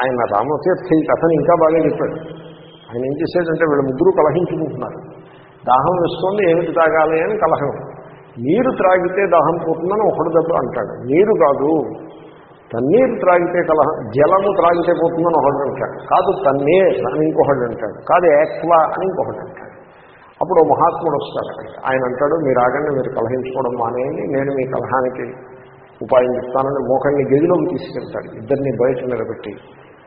ఆయన రామతీర్థ ఈ కథను ఇంకా బాగా చెప్పాడు. ఆయన ఏం చేశాడంటే వీళ్ళు ముగ్గురు కలహించుకుంటున్నారు. దాహం వేస్తుంది ఏమిటి తాగాలి అని కలహం. నీరు త్రాగితే దాహం పోతుందని ఒకడు దెబ్బ అంటాడు. నీరు కాదు తన్నీరు త్రాగితే కలహం జలము త్రాగితే పోతుందని ఒకడు అంటాడు. కాదు తన్నీర్ అని ఇంకొకడు అంటాడు. కాదు ఏక్వా అని ఇంకొకటి అంటాడు. అప్పుడు మహాత్ముడు వస్తాడు అక్కడికి. ఆయన అంటాడు మీరు ఆగండి మీరు కలహించుకోవడం మానేయండి నేను మీ కలహానికి ఉపాయం చెప్తానని మోకాన్ని గదిలోకి తీసుకెళ్తాడు. ఇద్దరిని బయట నిలబెట్టి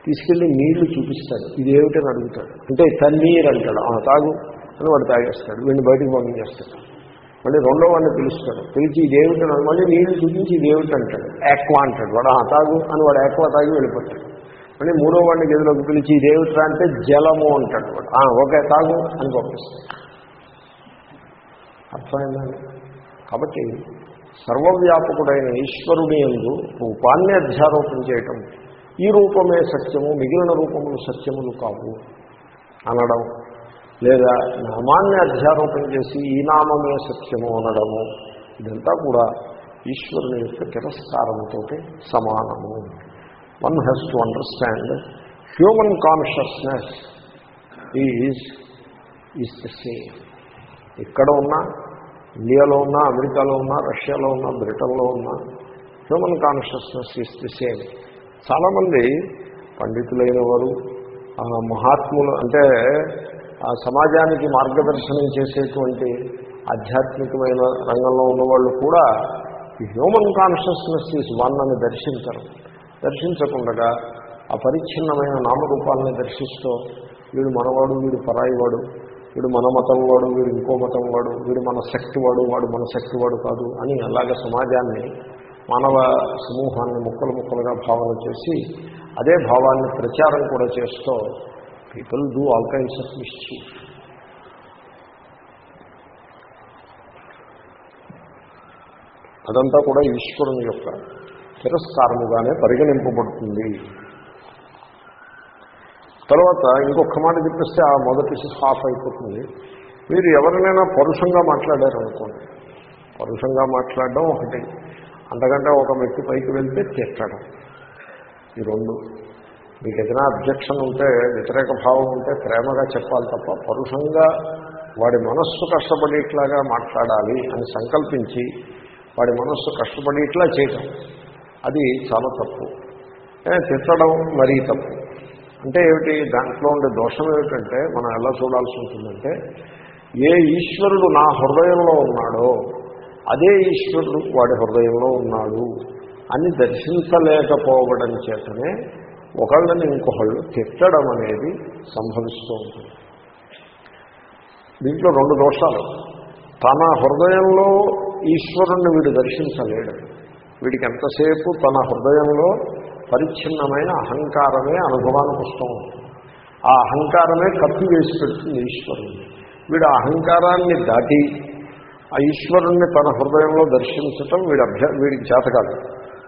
తీసుకెళ్ళి నీళ్ళు చూపిస్తాడు. ఇది అడుగుతాడు. అంటే తన్నీరు అంటాడు. ఆ తాగు అని వాడు తాగేస్తాడు. వీడిని బయటకు పంపించేస్తాడు. మళ్ళీ రెండో వాడిని పిలుస్తాడు. పిలిచి ఇదేమిటి అని మళ్ళీ నీళ్ళు చూపించి ఇదేమిటి అంటాడు యాక్వా అంటాడు. వాడు ఆ తాగు అని వాడు యాక్వా తాగి వెళ్ళిపోతాడు. మళ్ళీ మూడో వాడిని గదిలోకి పిలిచి ఇదేమిట్రా అంటే జలము అంటాడు వాడు. "ఆ, ఓకే తాగు అని పంపిస్తాడు. అర్థమైందండి? కాబట్టి సర్వవ్యాపకుడైన ఈశ్వరుని ఎందు రూపాన్ని అధ్యారోపణ చేయటం ఈ రూపమే సత్యము మిగిలిన రూపములు సత్యములు కావు అనడం. లేదా నామాన్ని అధ్యారోపణ చేసి ఈ నామమే సత్యము అనడము ఇదంతా కూడా ఈశ్వరుని యొక్క తిరస్కారముతో సమానము. One has to understand human consciousness is is the same ఇక్కడ ఉన్నా ఇండియాలో ఉన్నా అమెరికాలో ఉన్నా రష్యాలో ఉన్నా బ్రిటన్లో ఉన్నా human consciousness is the same చాలామంది పండితులైన వారు మహాత్ములు అంటే ఆ సమాజానికి మార్గదర్శనం చేసేటువంటి ఆధ్యాత్మికమైన రంగంలో ఉన్నవాళ్ళు కూడా ఈ హ్యూమన్ కాన్షియస్నెస్ ఈజ్ వన్ అని దర్శించరు. దర్శించకుండా ఆ నామరూపాలని దర్శిస్తూ వీడు మనవాడు వీడు పరాయివాడు వీడు మన మతం వాడు వీడు ఇంకో మతం వాడు వీడు మన శక్తి వాడు వాడు మన శక్తి వాడు కాదు అని అలాగే సమాజాన్ని మానవ సమూహాన్ని ముక్కలు ముక్కలుగా భావన చేసి అదే భావాన్ని ప్రచారం కూడా చేస్తూ people do all kinds of mischief అదంతా కూడా ఈశ్వరుని యొక్క తిరస్కారముగానే పరిగణింపబడుతుంది. తర్వాత ఇంకొక మాట చెప్పేస్తే ఆ మొదటి హాఫ్ అయిపోతుంది. మీరు ఎవరినైనా పరుషంగా మాట్లాడారనుకోండి. పరుషంగా మాట్లాడడం ఒకటి. అంతకంటే ఒక వ్యక్తి పైకి వెళ్తే తిట్టడం ఈ రెండు. మీకు ఏదైనా అబ్జెక్షన్ ఉంటే వ్యతిరేక భావం ఉంటే ప్రేమగా చెప్పాలి తప్ప పరుషంగా వాడి మనస్సు కష్టపడేట్లాగా మాట్లాడాలి అని సంకల్పించి వాడి మనస్సు కష్టపడేట్లా చేయటం. అది చాలా తప్పు. తిట్టడం మరీ తప్పు. అంటే ఏమిటి? దాంట్లో ఉండే దోషం ఏమిటంటే మనం ఎలా చూడాల్సి ఉంటుందంటే ఏ ఈశ్వరుడు నా హృదయంలో ఉన్నాడో అదే ఈశ్వరుడు వాడి హృదయంలో ఉన్నాడు అని దర్శించలేకపోవడం చేతనే ఒకళ్ళని ఇంకొకళ్ళు తిట్టడం అనేది సంభవిస్తూ ఉంటుంది. దీంట్లో రెండు దోషాలు. తన హృదయంలో ఈశ్వరుణ్ణి వీడు దర్శించలేడు. వీడికి ఎంతసేపు తన హృదయంలో పరిచ్ఛిన్నమైన అహంకారమే అనుభవానికి వస్తూ ఉంటుంది. ఆ అహంకారమే కప్పి వేసి పెడుతుంది ఈశ్వరుణ్ణి. వీడు ఆ అహంకారాన్ని దాటి ఆ ఈశ్వరుణ్ణి తన హృదయంలో దర్శించటం వీడి అభ్య వీడికి చేత కాదు.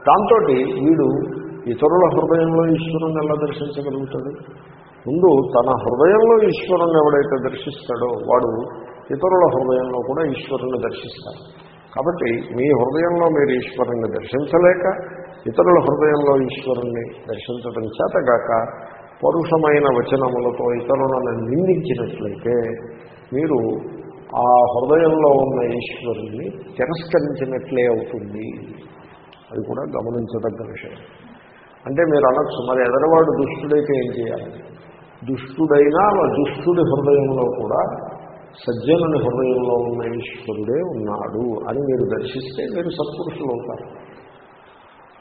దాంతో వీడు ఇతరుల హృదయంలో ఈశ్వరుణ్ణి ఎలా దర్శించగలుగుతాడు? ముందు తన హృదయంలో ఈశ్వరుణ్ణి ఎవడైతే దర్శిస్తాడో వాడు ఇతరుల హృదయంలో కూడా ఈశ్వరుణ్ణి దర్శిస్తాడు కాబట్టి మీ హృదయంలో మీరు ఈశ్వరుణ్ణి దర్శించలేక ఇతరుల హృదయంలో ఈశ్వరుణ్ణి దర్శించడం చేతగాక పరుషమైన వచనములతో ఇతరులను నిందించినట్లయితే మీరు ఆ హృదయంలో ఉన్న ఈశ్వరుణ్ణి తిరస్కరించినట్లే అవుతుంది. అది కూడా గమనించదగ్గ విషయం. అంటే మీరు అనొచ్చు మరి ఎదరవాడు దుష్టుడైతే ఏం చేయాలి? దుష్టుడైనా ఆ దుష్టుడి హృదయంలో కూడా సజ్జనుని హృదయంలో ఉన్న ఈశ్వరుడే ఉన్నాడు అని మీరు దర్శిస్తే మీరు సత్పురుషులు అవుతారు.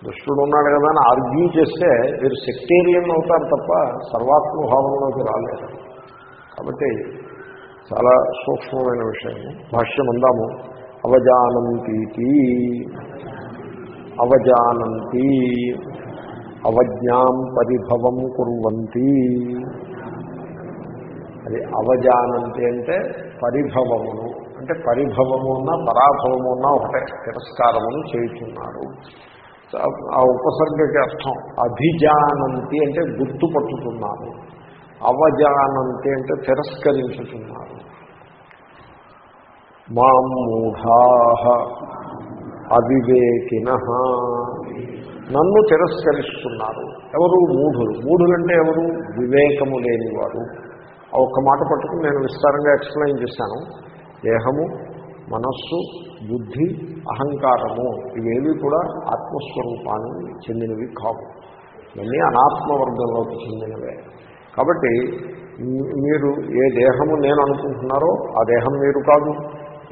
దుష్టుడు ఉన్నాడు కదా అని ఆర్గ్యూ చేస్తే మీరు సెక్టేరియన్ అవుతారు తప్ప సర్వాత్మభావంలోకి రాలేరు. కాబట్టి చాలా సూక్ష్మమైన విషయం. భాష్యం అందాము. అవజానంతీతి. అవజానంతి. అవజ్ఞాం పరిభవం కుర్వంతి. అది అవజానంతి అంటే పరిభవమును. అంటే పరిభవము ఉన్న పరాభవము ఉన్న ఒకటే. తిరస్కారమును చేయుచున్నారు. ఆ ఉపసర్గకి అర్థం. అభిజానంతి అంటే గుర్తుపట్టుతున్నారు అవజానంతి అంటే తిరస్కరించుతున్నారు. మాం మూఢా అవివేకిన. నన్ను తిరస్కరిస్తున్నారు. ఎవరు? మూఢులు. మూఢులంటే ఎవరు? వివేకము లేనివారు. ఒక్క మాట పట్టుకుని నేను విస్తారంగా ఎక్స్ప్లెయిన్ చేశాను. దేహము మనస్సు బుద్ధి అహంకారము ఇవేవి కూడా ఆత్మస్వరూపానికి చెందినవి కావు. ఇవన్నీ అనాత్మ వర్గంలోకి చెందినవే. కాబట్టి మీరు ఏ దేహము నేను అనుకుంటున్నారో ఆ దేహం మీరు కాదు.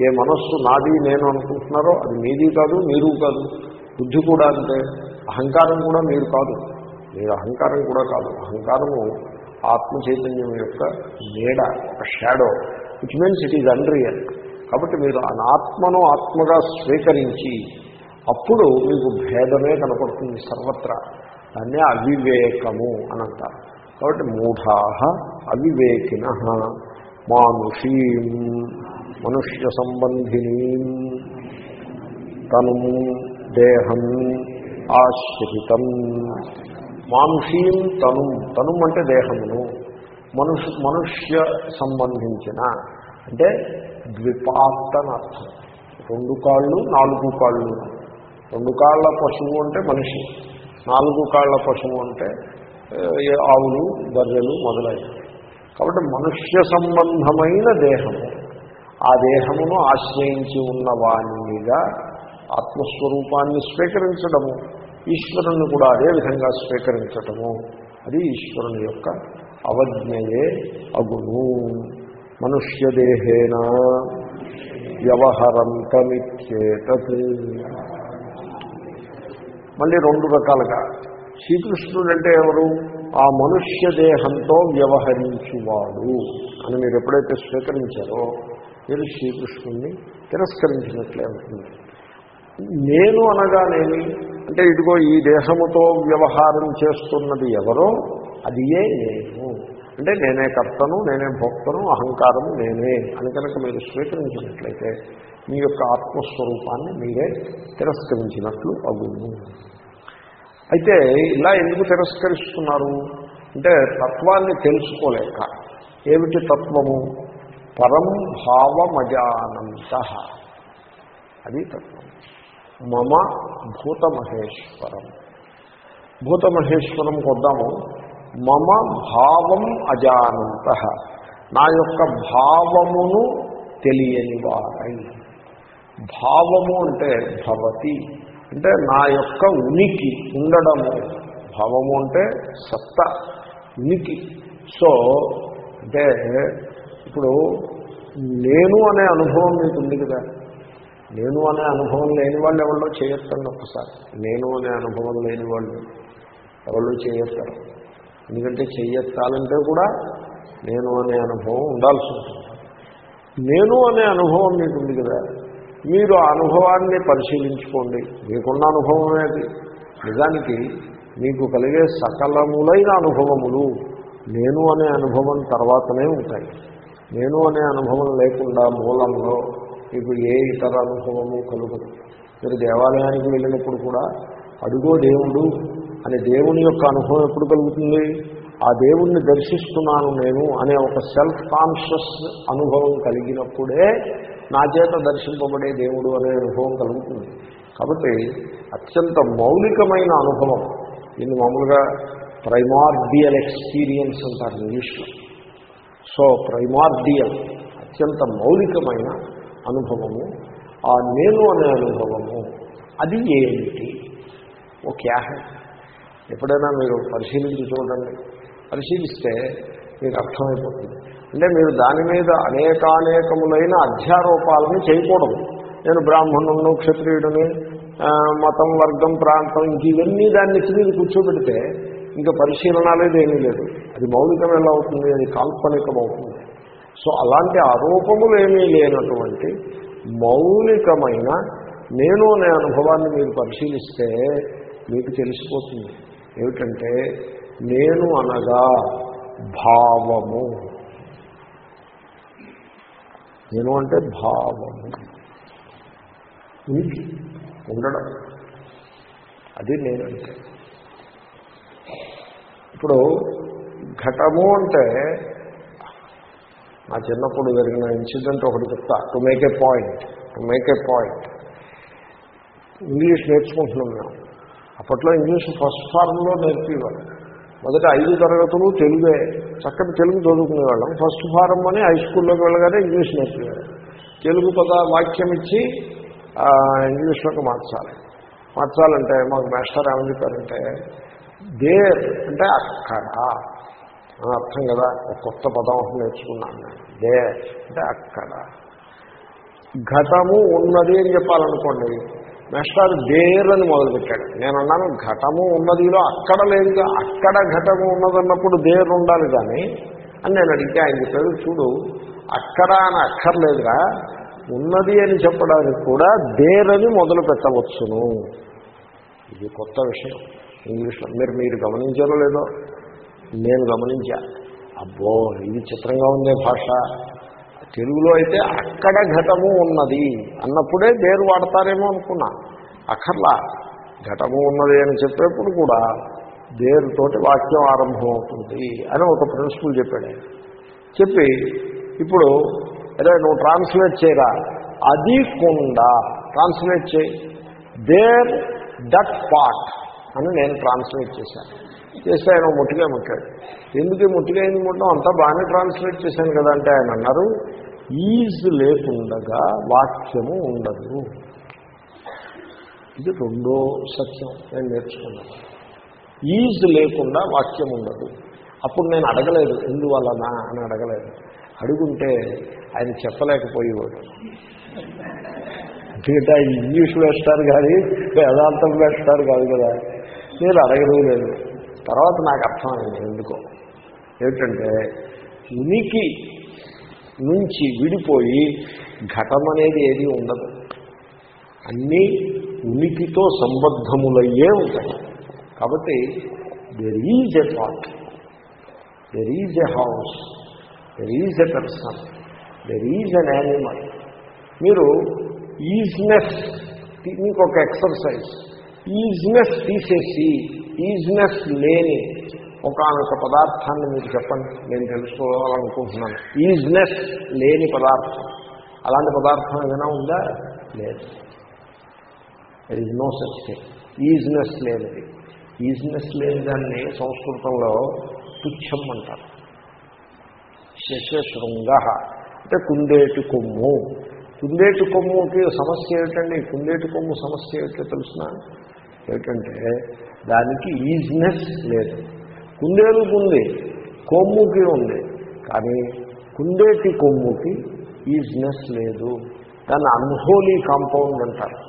ఏ మనస్సు నాది నేను అనుకుంటున్నారో అది మీది కాదు మీరు కాదు. బుద్ధి కూడా అంతే. అహంకారం కూడా మీరు కాదు. మీరు అహంకారం కూడా కాదు. అహంకారము ఆత్మ చైతన్యం యొక్క నీడ ఒక shadow it means it is unreal కాబట్టి మీరు ఆత్మను ఆత్మగా స్వీకరించి అప్పుడు మీకు భేదమే కనపడుతుంది సర్వత్రా. దాన్నే అవివేకము అని అంటారు. కాబట్టి మూఢా అవివేకిన మానుషీం మనుష్య సంబంధిని తను దేహం ఆశ్రితం. మానుషీం తను తను అంటే దేహమును. మనుష్ మనుష్య సంబంధించిన అంటే ద్విపాత్తనర్థం రెండు కాళ్ళు నాలుగు కాళ్ళు. రెండు కాళ్ళ పశువు అంటే మనిషి. నాలుగు కాళ్ళ పశువు అంటే ఆవులు బర్రెలు మొదలైనవి. కాబట్టి మనుష్య సంబంధమైన దేహము ఆ దేహమును ఆశ్రయించి ఉన్న వాణిగా ఆత్మస్వరూపాన్ని స్వీకరించడము ఈశ్వరుని కూడా అదే విధంగా స్వీకరించటము అది ఈశ్వరుని యొక్క అవజ్ఞయే అగును. మనుష్యదేహేన వ్యవహరంతమిచ్చేత మళ్ళీ రెండు రకాలుగా శ్రీకృష్ణుడు అంటే ఎవరు? ఆ మనుష్య దేహంతో వ్యవహరించువాడు అని మీరు ఎప్పుడైతే స్వీకరించారో మీరు శ్రీకృష్ణుణ్ణి తిరస్కరించినట్లే ఉంటుంది నేను అనగానేమి? అంటే ఇదిగో ఈ దేహముతో వ్యవహారం చేస్తున్నది ఎవరో అది ఏ నేను. అంటే నేనే కర్తను నేనే భోక్తను అహంకారము నేనే అని కనుక మీరు స్వీకరించినట్లయితే మీ యొక్క ఆత్మస్వరూపాన్ని మీరే తిరస్కరించినట్లు అగును అయితే ఇలా ఎందుకు తిరస్కరిస్తున్నారు? అంటే తత్వాన్ని తెలుసుకోలేక. ఏమిటి తత్వము? పరం భావమజానంత. అది తత్వం. మమ భూతమహేశ్వరం. భూతమహేశ్వరం కొద్దాము. మమ భావం అజానంత. నా యొక్క భావమును తెలియని వారై భావము అంటే భవతి. అంటే నా యొక్క ఉనికి ఉండడము భావము అంటే సత్త ఉనికి. సో అంటే ఇప్పుడు నేను అనే అనుభవం మీకు ఉంది కదా. నేను అనే అనుభవం లేని వాళ్ళు ఎవరో చేయొద్దండి ఒక్కసారి. నేను అనే అనుభవం లేని వాళ్ళు ఎవరు చేయొత్తారు ఎందుకంటే చెయ్యెత్తాలంటే కూడా నేను అనే అనుభవం ఉండాల్సి ఉంటుంది. నేను అనే అనుభవం మీకు ఉంది కదా. మీరు ఆ అనుభవాన్ని పరిశీలించుకోండి. మీకున్న అనుభవమే అది నిజానికి మీకు కలిగే సకలములైన అనుభవములు నేను అనే అనుభవం తర్వాతనే ఉంటాయి. నేను అనే అనుభవం లేకుండా మూలంలో మీకు ఏ ఇతర అనుభవము కలుగదు. మీరు దేవాలయానికి వెళ్ళినప్పుడు కూడా అడుగో దేవుడు అనే దేవుని యొక్క అనుభవం ఎప్పుడు కలుగుతుంది? ఆ దేవుణ్ణి దర్శిస్తున్నాను నేను అనే ఒక సెల్ఫ్ కాన్షియస్ అనుభవం కలిగినప్పుడే నా చేత దర్శింపబడే దేవుడు అనే అనుభవం కలుగుతుంది. కాబట్టి అత్యంత మౌలికమైన అనుభవం దీన్ని మామూలుగా ప్రైమార్డియల్ ఎక్స్పీరియన్స్ అంటారు ఇంగ్లీష్లో. సో ప్రైమార్డియల్ అత్యంత మౌలికమైన అనుభవము. ఆ నేను అనే అనుభవము అది ఏమిటి? ఓ క్యా ఎప్పుడైనా మీరు పరిశీలించి చూడండి. పరిశీలిస్తే మీకు అర్థమైపోతుంది. అంటే మీరు దాని మీద అనేకానేకములైన అధ్యారోపాలను చేయకూడదు. నేను బ్రాహ్మణును క్షత్రియుడిని మతం వర్గం ప్రాంతం ఇంక ఇవన్నీ దాన్ని ఎత్తి మీద కూర్చోబెడితే ఇంకా పరిశీలన అనేది ఏమీ లేదు. అది మౌలికం ఎలా అవుతుంది? అది కాల్పనికం అవుతుంది. సో అలాంటి ఆరోపములు ఏమీ లేనటువంటి మౌలికమైన నేను అనే అనుభవాన్ని మీరు పరిశీలిస్తే మీకు తెలిసిపోతుంది. ఏమిటంటే నేను అనగా భావము. నేను అంటే భావము ఉనికి ఉండడం. అది నేనంటే. ఇప్పుడు ఘటము అంటే నా చిన్నప్పుడు జరిగిన ఇన్సిడెంట్ ఒకటి చెప్తా. To make a point to make a point English నేర్చుకుంటున్నాం మేము. అప్పట్లో ఇంగ్లీష్ ఫస్ట్ ఫార్మ్లో నేర్పేవారు. మొదట ఐదు తరగతులు తెలుగే. చక్కటి తెలుగు చదువుకునేవాళ్ళం. ఫస్ట్ ఫారం అని హై స్కూల్లోకి వెళ్ళగానే ఇంగ్లీష్ నేర్చుకునేవాళ్ళం తెలుగు పద వాక్యం ఇచ్చి ఇంగ్లీష్లోకి మార్చాలి. మార్చాలంటే మాకు మాస్టర్ ఏమని చెప్పారంటే దేర్ అంటే అక్కడ. అని అర్థం కదా ఒక కొత్త పదం ఒకటి నేర్చుకున్నాను నేను. దేర్ అంటే అక్కడ. ఘటము ఉన్నది అని చెప్పాలనుకోండి మెస్టార్ దేర్ అని మొదలుపెట్టాడు. నేను అన్నాను ఘటము ఉన్నదిలో అక్కడ లేదుగా అక్కడ ఘటము ఉన్నదన్నప్పుడు దేర్ ఉండాలి కానీ అని నేను అడిగితే ఆయన చెప్పాడు చూడు అక్కడ అని అక్కర్లేదురా ఉన్నది అని చెప్పడానికి కూడా దేర్ అని మొదలు పెట్టవచ్చును ఇది కొత్త విషయం. ఇంగ్లీష్లో మీరు మీరు గమనించారో లేదో? నేను గమనించా. అబ్బో ఇది చిత్రంగా ఉందే భాష. తెలుగులో అయితే అక్కడ ఘటము ఉన్నది అన్నప్పుడే దేరు వాడతారేమో అనుకున్నా. అక్కర్లా. ఘటము ఉన్నది అని చెప్పేప్పుడు కూడా దేరుతోటి వాక్యం ఆరంభమవుతుంది అని ఒక ప్రిన్సిపల్ చెప్పాడు. చెప్పి ఇప్పుడు అదే నువ్వు ట్రాన్స్లేట్ చేయరా? అది కుండా. ట్రాన్స్లేట్ చేయి. దేర్ దట్ పార్ట్ అని నేను ట్రాన్స్లేట్ చేశాను. చేస్తే ఆయన ముట్టిగా ముట్టాడు ఎందుకు ముట్టిగా ఎందుకు ముట్టడం? అంతా బాగానే ట్రాన్స్లేట్ చేశాను కదా అంటే ఆయన అన్నారు ఈజ్ లేకుండగా వాక్యము ఉండదు. ఇది రెండో సత్యం నేను నేర్చుకున్నాను. ఈజ్ లేకుండా వాక్యం ఉండదు. అప్పుడు నేను అడగలేదు ఎందువలన అని అడగలేదు. అడుగుంటే ఆయన చెప్పలేకపోయేవాడు. ఎందుకంటే ఆయన ఇంగ్లీష్ వేస్తారు కానీ వేదాంతం వేస్తారు కాదు కదా. నేను అడగడం లేదు తర్వాత నాకు అర్థమైంది ఎందుకో. ఏమిటంటే ఉనికి నుంచి విడిపోయి ఘటం అనేది ఏది ఉండదు. అన్నీ ఉనికితో సంబద్ధములయ్యే ఉంటాయి. కాబట్టి there is a thought there is a house there is a person there is an animal మీరు ఈజ్నెస్ మీకు ఒక ఎక్సర్సైజ్ ఈజ్నెస్ తీసేసి ఈజ్నెస్ లేని ఒకనొక పదార్థాన్ని మీరు చెప్పండి. నేను తెలుసుకోవాలనుకుంటున్నాను. ఈజ్నెస్ లేని పదార్థం. అలాంటి పదార్థం ఏదైనా ఉందా? లేదు. There is no such thing isness లేనిది. ఈజ్నెస్ లేని దాన్ని సంస్కృతంలో తుచ్చం అంటారు. శశశృంగ. అంటే కుందేటి కొమ్ము. కుందేటి కొమ్ముకి సమస్య ఏమిటండి? కుందేటి కొమ్ము సమస్య ఏమిటో తెలుసిన? ఏమిటంటే దానికి ఈజ్నెస్ లేదు. కుందేలుకు ఉంది కొమ్ముకి ఉంది. కానీ కుందేటి కొమ్ముకి ఈజ్నెస్ లేదు. దాన్ని అన్హోలీ కాంపౌండ్ అంటారు.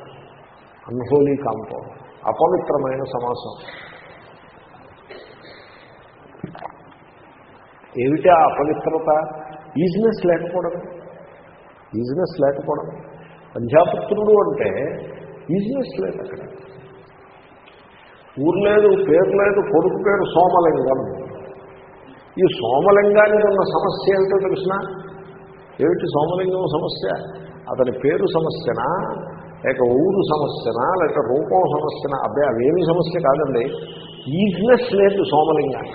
Unholy compound. అపవిత్రమైన సమాసం. ఏమిటి ఆ అపవిత్రత? ఈజినెస్ లేకపోవడం. ఈజినెస్ లేకపోవడం. పంజాపుత్రుడు అంటే ఈజినెస్ లేదు అక్కడ. ఊరు లేదు పేరు లేదు కొడుకు పేరు సోమలింగం. ఈ సోమలింగానికి ఉన్న సమస్య ఏంటో తెలిసిన? ఏమిటి సోమలింగం సమస్య? అతని పేరు సమస్యనా? లేక ఊరు సమస్యనా? లేక రూపం సమస్యనా? అబ్బాయి అవేమి సమస్య కాదండి. ఈజ్నెస్ లేదు సోమలింగం.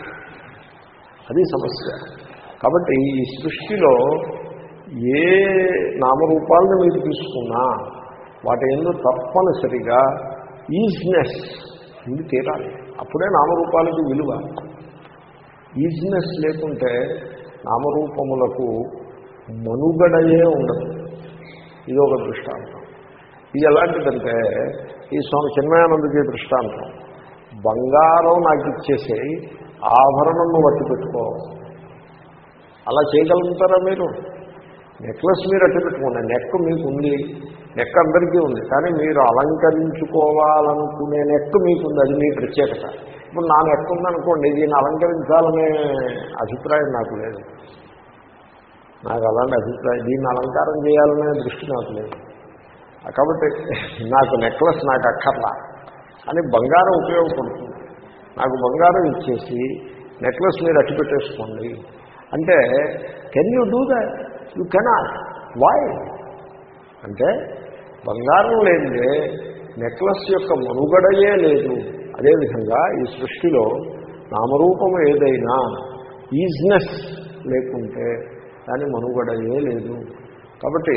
అది సమస్య. కాబట్టి ఈ సృష్టిలో ఏ నామరూపాలను మీరు తీసుకున్నా వాటి ఎందుకు తప్పనిసరిగా ఈజ్నెస్ ఇది తీరాలి అప్పుడే నామరూపాలకు విలువ. ఈజినెస్ లేకుంటే నామరూపములకు మనుగడయే ఉండదు. ఇది ఒక దృష్టాంతం. ఇది ఎలాంటిదంటే ఈ స్వామి చిన్మయానందజీ దృష్టాంతం. బంగారం నాకు ఇచ్చేసే ఆభరణం నువ్వు అట్టు పెట్టుకో. అలా చేయగలుగుతారా మీరు? నెక్లెస్ మీరు అట్టు పెట్టుకోండి. నెక్ మీకు ఉంది. నెక్ అందరికీ ఉంది. కానీ మీరు అలంకరించుకోవాలనుకునే నెక్ మీకు ఉంది అది మీ ప్రత్యేకత. ఇప్పుడు నా నెక్ ఉందనుకోండి దీన్ని అలంకరించాలనే అభిప్రాయం నాకు లేదు. నాకు అలాంటి అభిప్రాయం దీన్ని అలంకారం చేయాలనే దృష్టి నాకు లేదు. కాబట్టి నాకు నెక్లెస్ నాకు అక్కర్లా. అని బంగారం ఉపయోగపడుతుంది. నాకు బంగారం ఇచ్చేసి నెక్లెస్ మీరు అట్టి పెట్టేసుకోండి. అంటే can you do that you cannot why అంటే బంగారం లేనిదే నెక్లెస్ యొక్క మనుగడయే లేదు. అదేవిధంగా ఈ సృష్టిలో నామరూపం ఏదైనా ఈజ్నెస్ లేకుంటే దాని మనుగడయే లేదు. కాబట్టి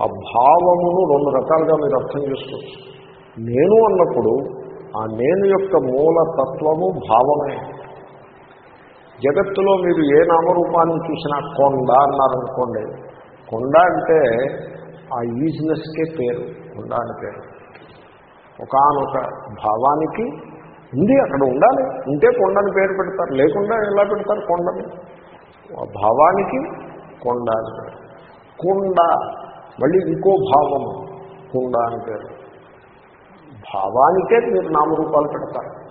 ఆ భావమును రెండు రకాలుగా మీరు అర్థం చేసుకోవచ్చు. నేను అన్నప్పుడు ఆ నేను యొక్క మూల తత్వము భావమే. జగత్తులో మీరు ఏ నామరూపాన్ని చూసినా కొండ అన్నారనుకోండి. కొండ అంటే ఆ ఈజినెస్కే పేరు కొండ అని పేరు. ఒకనొక భావానికి ఉంది అక్కడ ఉండాలి. ఉంటే కొండని పేరు పెడతారు లేకుండా ఎలా పెడతారు కొండని? ఆ భావానికి కొండ అని పేరు. కుండ మళ్ళీ ఇంకో భావము కుండ అని పేరు. భావానికే మీరు నామరూపాలు పెడతారు.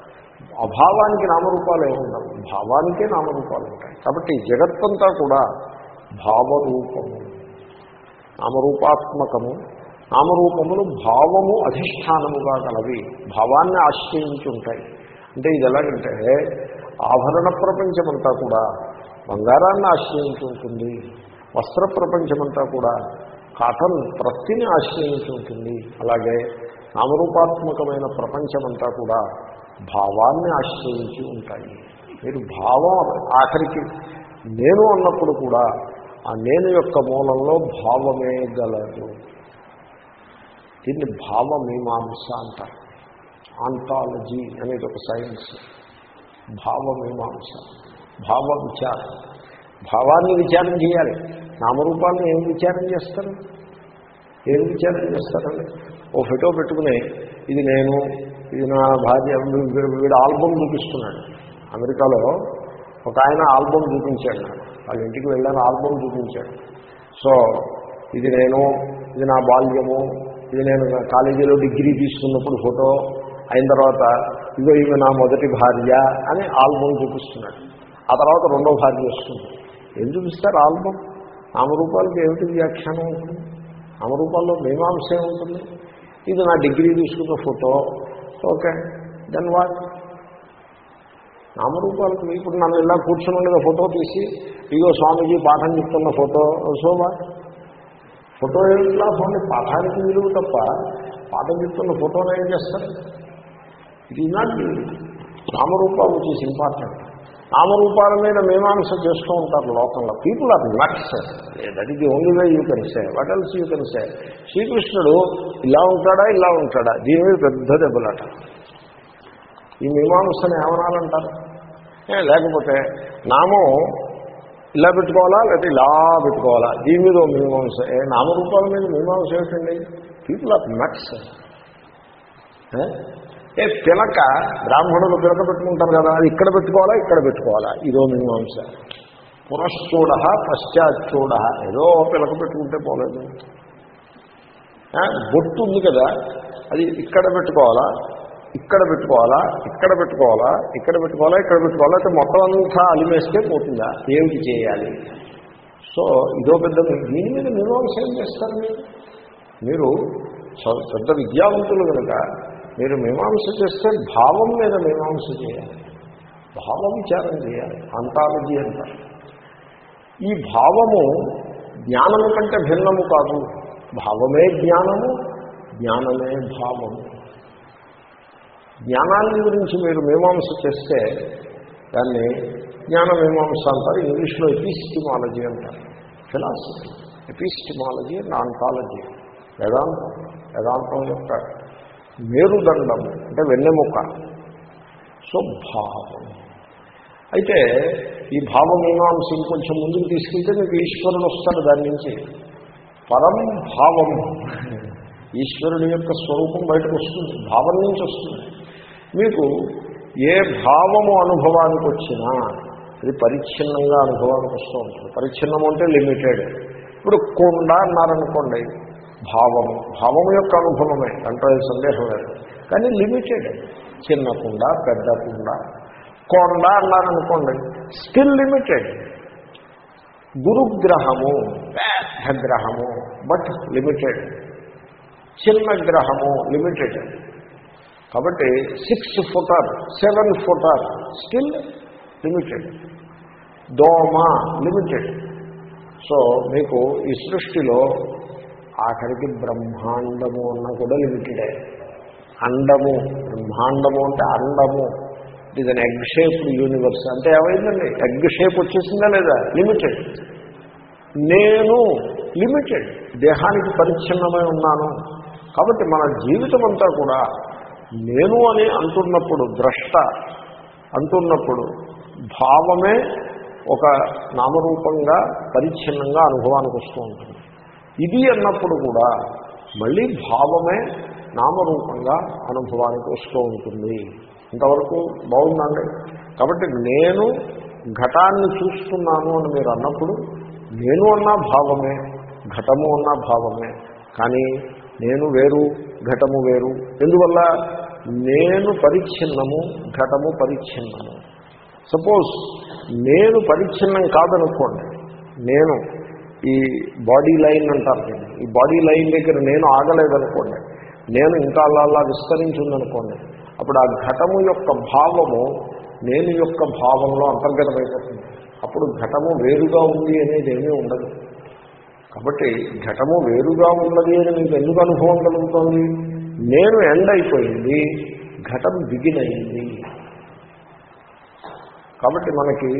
అభావానికి నామరూపాలు ఏమి ఉండవు భావానికే నామరూపాలు ఉంటాయి. కాబట్టి జగత్తంతా కూడా భావరూపము. నామరూపాత్మకము. నామరూపములు భావము అధిష్టానముగా కలవి భావాన్ని ఆశ్రయించి ఉంటాయి అంటే ఇది ఎలాగంటే ఆభరణ ప్రపంచమంతా కూడా బంగారాన్ని ఆశ్రయించి ఉంటుంది వస్త్ర ప్రపంచమంతా కూడా కాటన్ ప్రత్తిని ఆశ్రయించి ఉంటుంది అలాగే నామరూపాత్మకమైన ప్రపంచమంతా కూడా భావాన్ని ఆశ్రయించి ఉంటాయి మీరు భావం ఆఖరికి నేను అన్నప్పుడు కూడా ఆ నేను యొక్క మూలంలో భావమే గలదు. దీన్ని భావమీమాంస అంటారు. ఆంటాలజీ అనేది ఒక సైన్స్ భావమీమాంస. భావ విచారం. భావాన్ని విచారం చేయాలి. నామరూపాన్ని ఏం విచారం చేస్తారు? ఏం విచారం చేస్తారండి ఓ ఫోటో పెట్టుకుని ఇది నేను ఇది నా భార్య వీడు ఆల్బమ్ చూపిస్తున్నాడు. అమెరికాలో ఒక ఆయన ఆల్బమ్ చూపించాడు నాకు. వాళ్ళ ఇంటికి వెళ్ళాను ఆల్బమ్ చూపించాడు. సో ఇది నేను ఇది నా బాల్యము ఇది నేను కాలేజీలో డిగ్రీ తీసుకున్నప్పుడు ఫోటో అయిన తర్వాత ఇగో ఇవి నా మొదటి భార్య అని ఆల్బమ్ చూపిస్తున్నాడు. ఆ తర్వాత రెండో భార్య వస్తుంది. ఏం చూపిస్తారు ఆల్బమ్? నామరూపాలకి ఏమిటి వ్యాఖ్యానం ఉంటుంది నామరూపాల్లో మీమాంస ఉంటుంది. ఇది నా డిగ్రీ తీసుకున్న ఫోటో. ఓకే దెన్ వాట్ నామరూపాలకు ఇప్పుడు నన్ను ఇలా కూర్చుని ఫోటో తీసి ఇగో స్వామీజీ పాఠం చెప్తున్న ఫోటో సో ఫోటో ఏమిట్లా ఫోన్ పాఠానికి విలువ తప్ప పాఠం చెప్తున్న ఫోటోలు ఏం చేస్తారు? ఇది నాట్ నామరూపాలు విచ్ ఇంపార్టెంట్ నామరూపాల మీద మీమాంస చేస్తూ ఉంటారు లోకంలో. People are nuts that is the only way you can say what else you can say శ్రీకృష్ణుడు ఇలా ఉంటాడా ఇలా ఉంటాడా? దీని మీద పెద్ద దెబ్బలాట. ఈ మీమాంసను ఏమనాలంటారు? లేకపోతే నామం ఇలా పెట్టుకోవాలా లేకపోతే ఇలా పెట్టుకోవాలా? దీని మీద మీమాంస ఏ నామరూపాల మీద మీమాంస ఏమిటండి? పీపుల్ ఆర్ నట్స్ ఏ? పిలక బ్రాహ్మణులు పిలక పెట్టుకుంటారు కదా అది ఇక్కడ పెట్టుకోవాలా ఇక్కడ పెట్టుకోవాలా? ఇదో మీమాంస. పునశ్చూడ పశ్చాచ్చూడ ఏదో పిలక పెట్టుకుంటే పోలేదు. బొట్టు ఉంది కదా అది ఇక్కడ పెట్టుకోవాలా? ఇక్కడ పెట్టుకోవాలా ఇక్కడ పెట్టుకోవాలా ఇక్కడ పెట్టుకోవాలా ఇక్కడ పెట్టుకోవాలా అయితే మొత్తం అంతా అలిమేస్తే పోతుందా? ఏమిటి చేయాలి? సో ఇదో పెద్ద దీని మీద మీమాంస ఏం చేస్తారు మీరు. మీరు పెద్ద విద్యావంతులు కనుక మీరు మీమాంస చేస్తే భావం మీద మీమాంస చేయాలి. భావ విచారం చేయాలి. అంతాలజీ అంటారు. ఈ భావము జ్ఞానము కంటే భిన్నము కాదు. భావమే జ్ఞానము జ్ఞానమే భావము. జ్ఞానాన్ని గురించి మీరు మీమాంస చేస్తే దాన్ని జ్ఞాన మీమాంస అంటారు ఇంగ్లీష్లో ఎపిస్టిమాలజీ అంటారు. ఫిలాసఫీ ఎపిస్టిమాలజీ అండ్ ఆంటాలజీ వేదాంతం వేదాంతం యొక్క మేరుదండం అంటే వెన్నెముక సో భావం అయితే ఈ భావమీమాంస ఇంకొంచెం ముందుకు తీసుకెళ్తే మీకు ఈశ్వరుడు వస్తాడు దాని నుంచి. పరం భావం. ఈశ్వరుడు యొక్క స్వరూపం బయటకు వస్తుంది భావం నుంచి వస్తుంది. మీకు ఏ భావము అనుభవానికి వచ్చినా అది పరిచ్ఛిన్నంగా అనుభవానికి వస్తూ ఉంటుంది. పరిచ్ఛిన్నం అంటే లిమిటెడ్. ఇప్పుడు కొండ అన్నారనుకోండి భావము భావము యొక్క అనుభవమే అంటే సందేహం లేదు. కానీ లిమిటెడ్. చిన్న కుండ పెద్ద కుండ. కొండ అన్నారనుకోండి స్టిల్ లిమిటెడ్. గురుగ్రహము పెద్ద గ్రహము బట్ లిమిటెడ్. చిన్న గ్రహము లిమిటెడ్. కాబట్టి six footer seven footer still limited దోమ లిమిటెడ్ సో మీకు ఈ సృష్టిలో ఆఖరికి బ్రహ్మాండము అన్న కూడా లిమిటెడే అండము బ్రహ్మాండము అంటే అండము. ఇది అన్ ఎగ్ షేప్ యూనివర్స్ అంటే ఏమైందండి? ఎగ్ షేప్ వచ్చేసిందా లేదా? లిమిటెడ్ నేను లిమిటెడ్ దేహానికి పరిచ్ఛిన్నమై ఉన్నాను. కాబట్టి మన జీవితం అంతా కూడా నేను అని అంటున్నప్పుడు ద్రష్ట అంటున్నప్పుడు భావమే ఒక నామరూపంగా పరిచ్ఛిన్నంగా అనుభవానికి వస్తూ ఉంటుంది. ఇది అన్నప్పుడు కూడా మళ్ళీ భావమే నామరూపంగా అనుభవానికి వస్తూ ఉంటుంది. ఇంతవరకు బాగుందండి కాబట్టి నేను ఘటాన్ని చూస్తున్నాను అని మీరు అన్నప్పుడు నేను అన్న భావమే ఘటము అన్న భావమే కానీ నేను వేరు ఘటము వేరు. ఎందువల్ల? నేను పరిచ్ఛిన్నము ఘటము పరిచ్ఛిన్నము. సపోజ్ నేను పరిచ్ఛిన్నం కాదనుకోండి. నేను ఈ బాడీ లైన్ అంటారు నేను ఈ బాడీ లైన్ దగ్గర నేను ఆగలేదనుకోండి. నేను ఇంకా అలా అలా విస్తరించి ఉందనుకోండి అప్పుడు ఆ ఘటము యొక్క భావము నేను యొక్క భావంలో అంతర్గతమైపోతుంది. అప్పుడు ఘటము వేరుగా ఉంది అనేది ఏమీ ఉండదు. కాబట్టి ఘటము వేరుగా ఉన్నది అని మీకు ఎందుకు అనుభవం కలుగుతోంది? నేను ఎండ్ అయిపోయింది ఘటం బిగిన్ అయింది కాబట్టి మనకి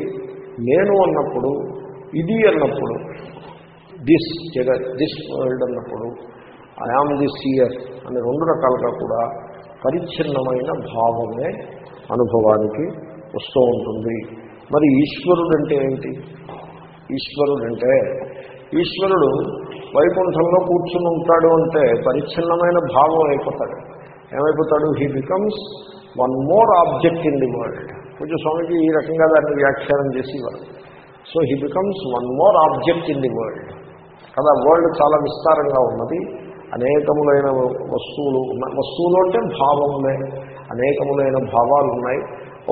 నేను అన్నప్పుడు ఇది అన్నప్పుడు దిస్ జగత్ దిస్ వరల్డ్ అన్నప్పుడు ఐఆమ్ దిస్ ఇయర్ అని రెండు రకాలుగా కూడా పరిచ్ఛిన్నమైన భావమే అనుభవానికి వస్తూ ఉంటుంది. మరి ఈశ్వరుడు అంటే ఏంటి? ఈశ్వరుడు అంటే ఈశ్వరుడు వైకుంఠంలో కూర్చుని ఉంటాడు అంటే పరిచ్ఛిన్నమైన భావం అయిపోతాడు. ఏమైపోతాడు? He becomes one more object in the world కొంచెం స్వామికి ఈ రకంగా దాన్ని వ్యాఖ్యానం చేసేవారు. So he becomes one more object in the world కదా వరల్డ్ చాలా విస్తారంగా ఉన్నది. అనేకములైన వస్తువులు వస్తువులు అంటే భావములే అనేకములైన భావాలు ఉన్నాయి.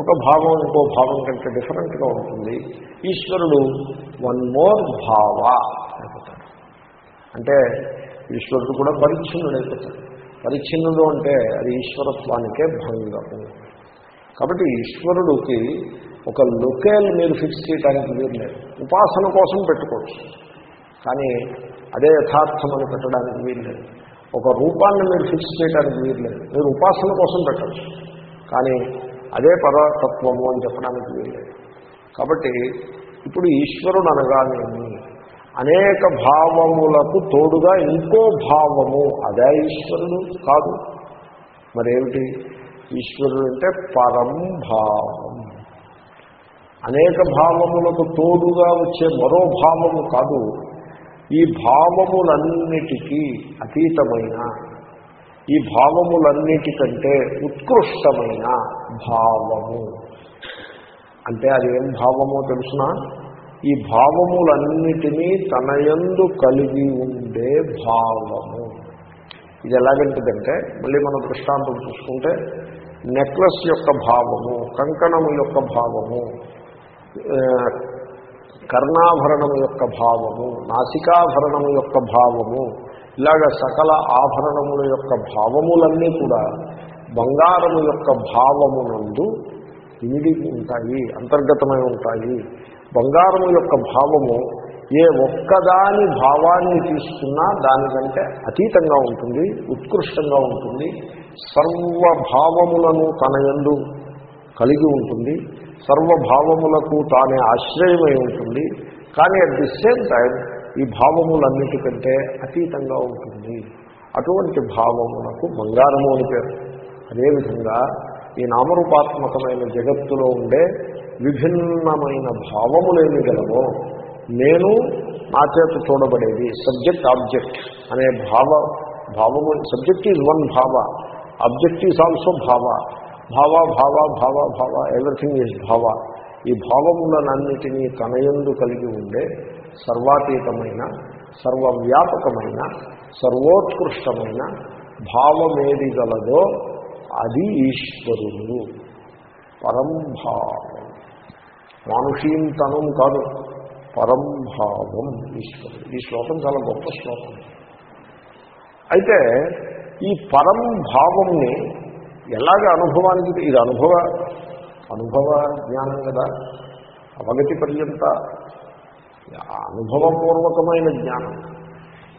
ఒక భావం ఇంకో భావం కంటే డిఫరెంట్గా ఉంటుంది. ఈశ్వరుడు వన్ మోర్ భావ. అయిపోతాడు అంటే ఈశ్వరుడు కూడా పరిచ్ఛిన్నుడు అయిపోతాడు పరిచ్ఛిన్నుడు అంటే అది ఈశ్వరత్వానికే భంగము కాబట్టి ఈశ్వరుడికి ఒక లొకేల్ మీరు ఫిక్స్ చేయడానికి వీలు లేదు. ఉపాసన కోసం పెట్టుకోవచ్చు. కానీ అదే యథార్థమని పెట్టడానికి వీలు లేదు. ఒక రూపాన్ని మీరు ఫిక్స్ చేయడానికి వీలు లేదు. మీరు ఉపాసన కోసం పెట్టచ్చు కానీ అదే పరతత్వము అని చెప్పడానికి వీలు లేదు. కాబట్టి ఇప్పుడు ఈశ్వరుడు అనగానేమి? అనేక భావములకు తోడుగా ఇంకో భావము అదే ఈశ్వరుడు కాదు. మరేమిటి? ఈశ్వరుడు అంటే పరం భావం. అనేక భావములకు తోడుగా వచ్చే మరో భావము కాదు ఈ భావములన్నిటికీ అతీతమైన ఈ భావములన్నిటికంటే ఉత్కృష్టమైన భావము. అంటే అది ఏం భావమో తెలుసునా? ఈ భావములన్నిటినీ తనయందు కలిగి ఉండే భావము. ఇది ఎలాగంటిదంటే మళ్ళీ మనం దృష్టాంతం చూసుకుంటే నెక్లెస్ యొక్క భావము కంకణము యొక్క భావము కర్ణాభరణము యొక్క భావము నాసికాభరణము యొక్క భావము ఇలాగ సకల ఆభరణముల యొక్క భావములన్నీ కూడా బంగారము యొక్క భావమునందు ఇమిడి ఉంటాయి అంతర్గతమై ఉంటాయి. బంగారము యొక్క భావము ఏ ఒక్కదాని భావాన్ని తీసుకున్నా దానికంటే అతీతంగా ఉంటుంది ఉత్కృష్టంగా ఉంటుంది సర్వభావములను తన ఎందు కలిగి ఉంటుంది సర్వభావములకు తానే ఆశ్రయమై ఉంటుంది. కానీ అట్ ది సేమ్ టైం ఈ భావములన్నిటికంటే అతీతంగా ఉంటుంది. అటువంటి భావములకు బంగారము అని పేరు. అదేవిధంగా ఈ నామరూపాత్మకమైన జగత్తులో ఉండే విభిన్నమైన భావములేమి గలవో నేను నా చేత చూడబడేది సబ్జెక్ట్ ఆబ్జెక్ట్ అనే భావ భావము సబ్జెక్ట్ ఈజ్ వన్ భావ ఆబ్జెక్ట్ ఈజ్ ఆల్సో భావ భావ భావ భావ భావ ఎవ్రీథింగ్ ఈజ్ భావ. ఈ భావములనన్నిటినీ తనయందు కలిగి ఉండే సర్వాతీతమైన సర్వవ్యాపకమైన సర్వోత్కృష్టమైన భావమేది గలదో అది ఈశ్వరుడు. పరంభావం మానుషీం తనం కాదు పరంభావం ఈశ్వరుడు. ఈ శ్లోకం చాలా గొప్ప శ్లోకం. అయితే ఈ పరం భావంని ఎలాగ అనుభవానికి ఇది అనుభవ అనుభవ జ్ఞానం కదా. అవగతి పర్యంత అనుభవపూర్వకమైన జ్ఞానం.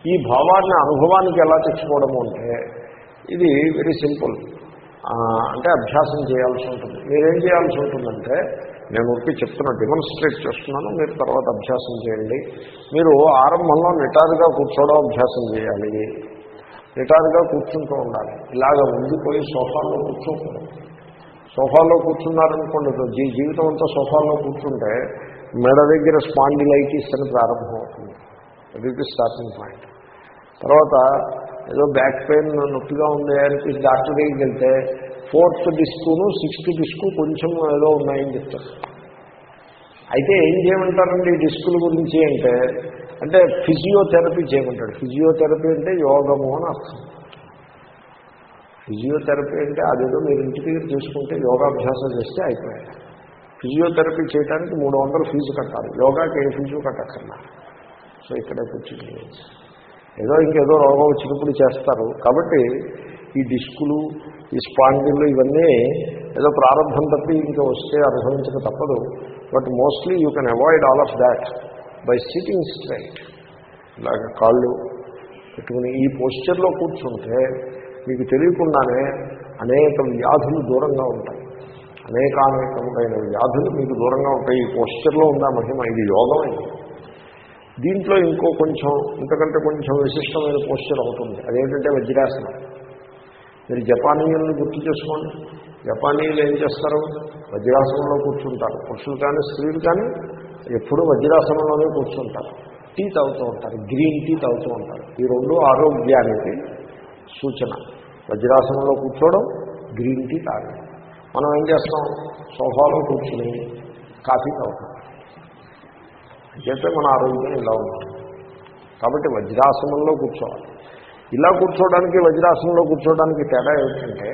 ఈ భావాన్ని అనుభవానికి ఎలా తెచ్చుకోవడము అంటే ఇది వెరీ సింపుల్ అంటే అభ్యాసం చేయాల్సి ఉంటుంది. మీరేం చేయాల్సి ఉంటుందంటే నేను ఉడికి చెప్తున్నా డెమోన్స్ట్రేట్ చేస్తున్నాను మీరు తర్వాత అభ్యాసం చేయండి. మీరు ఆరంభంలో నిటారుగా కూర్చోవడం అభ్యాసం చేయాలి. నిటారుగా కూర్చుంటూ ఉండాలి. ఇలాగ ఉండిపోయి సోఫాలో కూర్చోకూడదు. సోఫాలో కూర్చున్నారనుకోండి జీ జీవితం అంతా సోఫాలో కూర్చుంటే మెడ దగ్గర స్పాండిలైటిస్ అని ప్రారంభం అవుతుంది అది స్టార్టింగ్ పాయింట్ తర్వాత ఏదో బ్యాక్ పెయిన్ నొప్పిగా ఉంది అని డాక్టర్ దగ్గరికి వెళ్తే ఫోర్త్ డిస్కును సిక్స్త్ డిస్కు కొంచెం ఏదో ఉన్నాయని చెప్తారు. అయితే ఏం చేయమంటారండి ఈ డిస్కుల గురించి అంటే అంటే ఫిజియోథెరపీ చేయమంటాడు. ఫిజియోథెరపీ అంటే యోగము అని అర్థం. ఫిజియోథెరపీ అంటే అదేదో మీరు ఇంటి దగ్గర చేసుకుంటే యోగాభ్యాసం చేస్తే అయిపోయాయి. ఫిజియోథెరపీ చేయడానికి మూడు వందలు ఫీజు కట్టాలి. యోగాకి ఏ ఫీజు కట్టక్కర్లా. సో ఇక్కడే కూర్చుని ఏదో ఇంకేదో రోగం వచ్చినప్పుడు చేస్తారు. కాబట్టి ఈ డిస్కులు ఈ స్పాండిలు ఇవన్నీ ఏదో ప్రారంభం తప్పి ఇంకా వస్తే అనుభవించక తప్పదు. But mostly you can avoid all of that by sitting straight. ఇలాగ కాళ్ళు పెట్టుకుని ఈ పోస్చర్లో కూర్చుంటే మీకు తెలియకుండానే అనేక వ్యాధులు దూరంగా ఉంటాయి. అనేకానేకములైన వ్యాధులు మీకు దూరంగా ఉంటాయి. ఈ పోస్చర్లో ఉందా మహిమ? ఇది యోగం దీంట్లో ఇంకో కొంచెం ఇంతకంటే కొంచెం విశిష్టమైన పోస్చర్ అవుతుంది అదేంటంటే వజ్రాసనం. మీరు జపానీయులను గుర్తు చేసుకోండి. జపానీయులు ఏం చేస్తారు? వజ్రాసనంలో కూర్చుంటారు. పురుషులు కానీ స్త్రీలు కానీ ఎప్పుడూ వజ్రాసనంలోనే కూర్చుంటారు. టీ తాగుతూ ఉంటారు. గ్రీన్ టీ తాగుతూ ఉంటారు. ఈ రెండు ఆరోగ్యానికి సూచన. వజ్రాసనంలో కూర్చోవడం గ్రీన్ టీ తాగడం. మనం ఏం చేస్తాం? సోఫాలో కూర్చుని కాఫీ తాగుతాం. అయితే మన ఆరోగ్యం ఇలా ఉంటుంది. కాబట్టి వజ్రాసనంలో కూర్చోవాలి. ఇలా కూర్చోవడానికి వజ్రాసనంలో కూర్చోవడానికి తేడా ఏమిటంటే